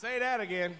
Say that again.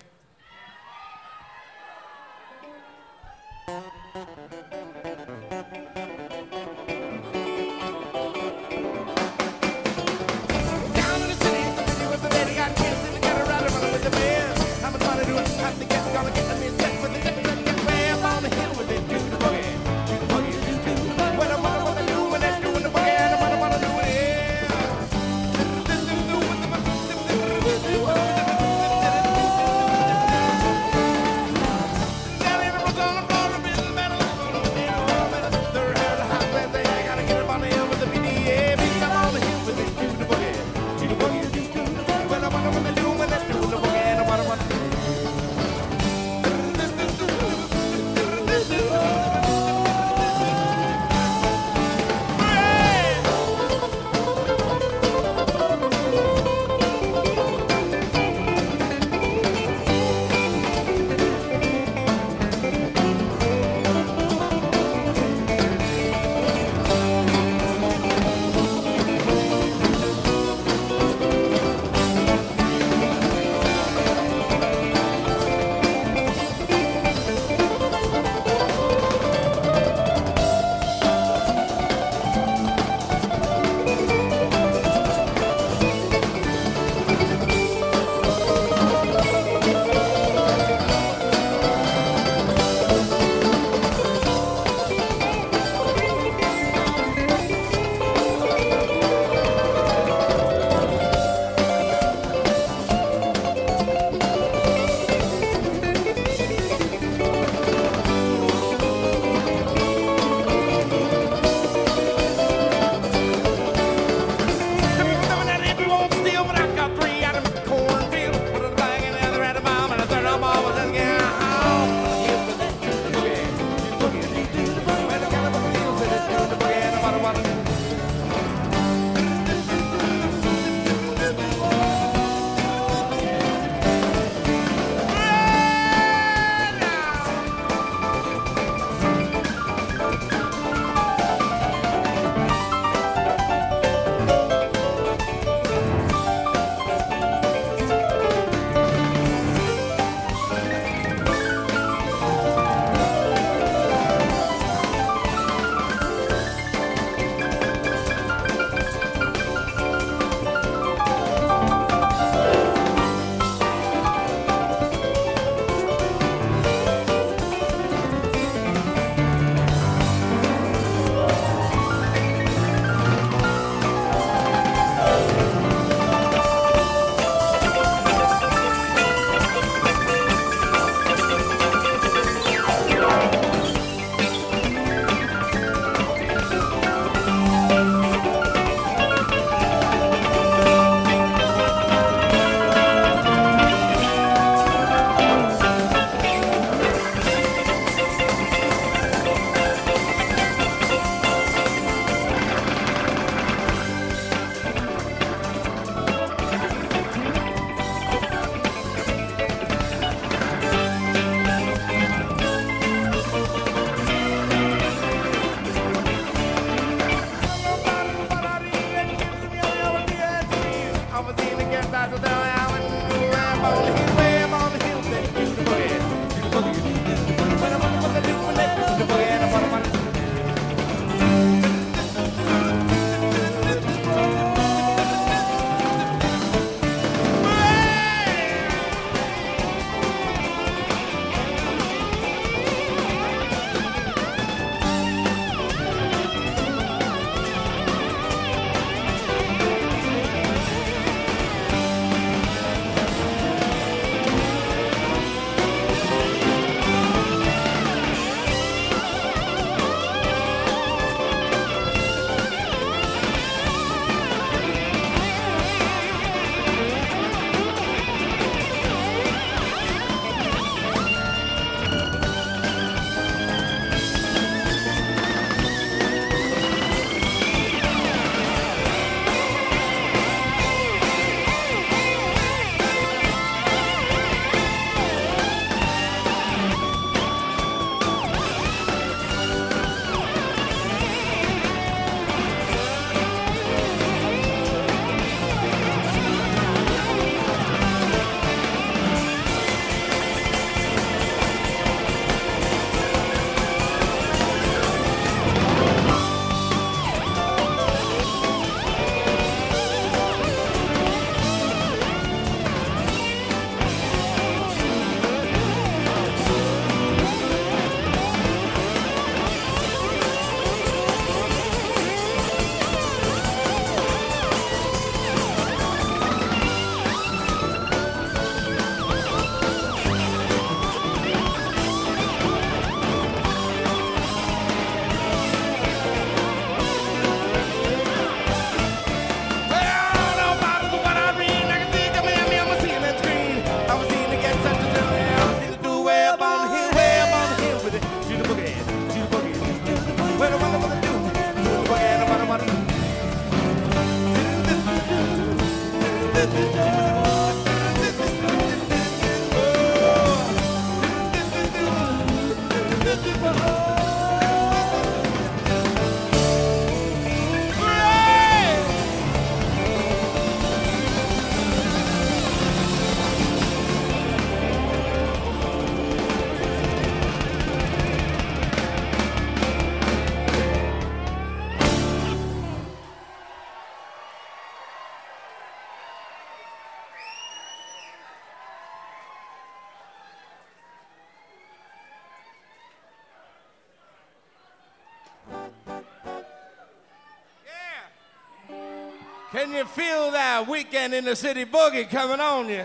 Can you feel that weekend in the city boogie coming on you?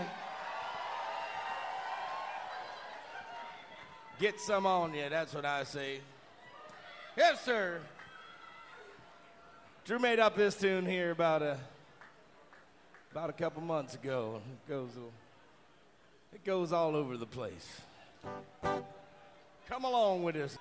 Get some on you, that's what I say. Yes, sir. Drew made up this tune here about a about a couple months ago. It goes it goes all over the place. Come along with us.